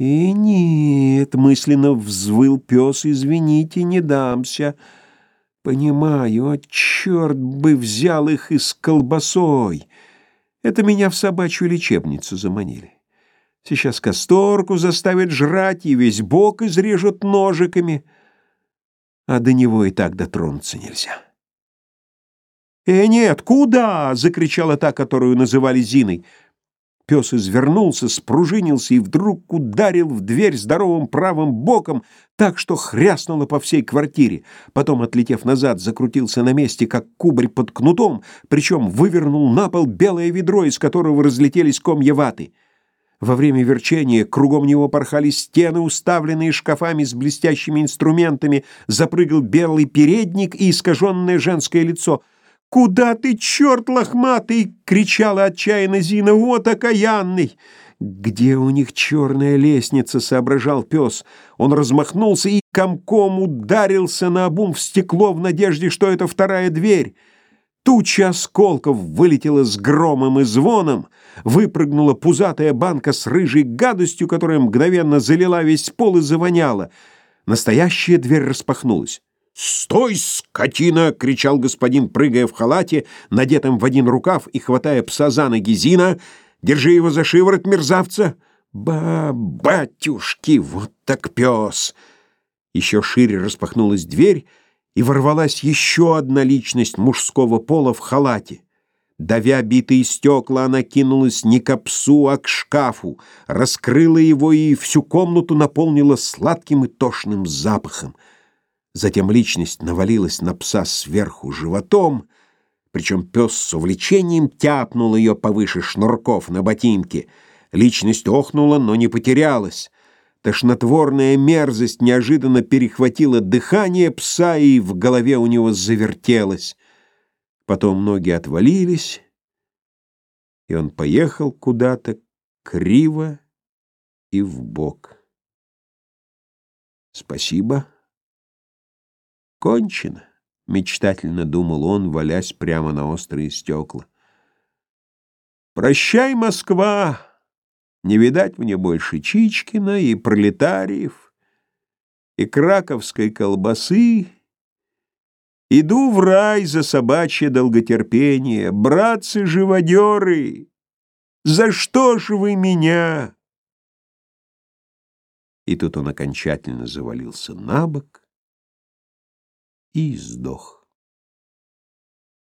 И нет, мысленно взвыл пес, извините, не дамся. Понимаю, а черт бы взял их и с колбасой. Это меня в собачью лечебницу заманили. Сейчас касторку заставят жрать и весь бок изрежут ножиками, а до него и так дотронуться нельзя. «Э, нет, куда?» — закричала та, которую называли Зиной. Пес извернулся, спружинился и вдруг ударил в дверь здоровым правым боком, так что хряснуло по всей квартире. Потом, отлетев назад, закрутился на месте, как кубарь под кнутом, причем вывернул на пол белое ведро, из которого разлетелись комья ваты. Во время верчения кругом него порхали стены, уставленные шкафами с блестящими инструментами, запрыгал белый передник и искаженное женское лицо — «Куда ты, черт лохматый?» — кричала отчаянно Зина. «Вот окаянный!» «Где у них черная лестница?» — соображал пес. Он размахнулся и комком ударился на обум в стекло в надежде, что это вторая дверь. Туча осколков вылетела с громом и звоном, выпрыгнула пузатая банка с рыжей гадостью, которая мгновенно залила весь пол и завоняла. Настоящая дверь распахнулась. «Стой, скотина!» — кричал господин, прыгая в халате, надетым в один рукав и хватая пса за ноги Зина. «Держи его за шиворот, мерзавца!» «Ба, батюшки, вот так пес!» Еще шире распахнулась дверь, и ворвалась еще одна личность мужского пола в халате. Давя битые стекла, она кинулась не к псу, а к шкафу, раскрыла его и всю комнату наполнила сладким и тошным запахом. Затем личность навалилась на пса сверху животом, причем пес с увлечением тяпнул ее повыше шнурков на ботинке. Личность охнула, но не потерялась. Тошнотворная мерзость неожиданно перехватила дыхание пса, и в голове у него завертелось. Потом ноги отвалились, и он поехал куда-то криво и вбок. «Спасибо». Кончено, мечтательно думал он, валясь прямо на острые стекла. Прощай, Москва! Не видать мне больше Чичкина и пролетариев, и краковской колбасы. Иду в рай за собачье долготерпение, братцы-живодеры! За что ж вы меня? И тут он окончательно завалился на бок, и сдох.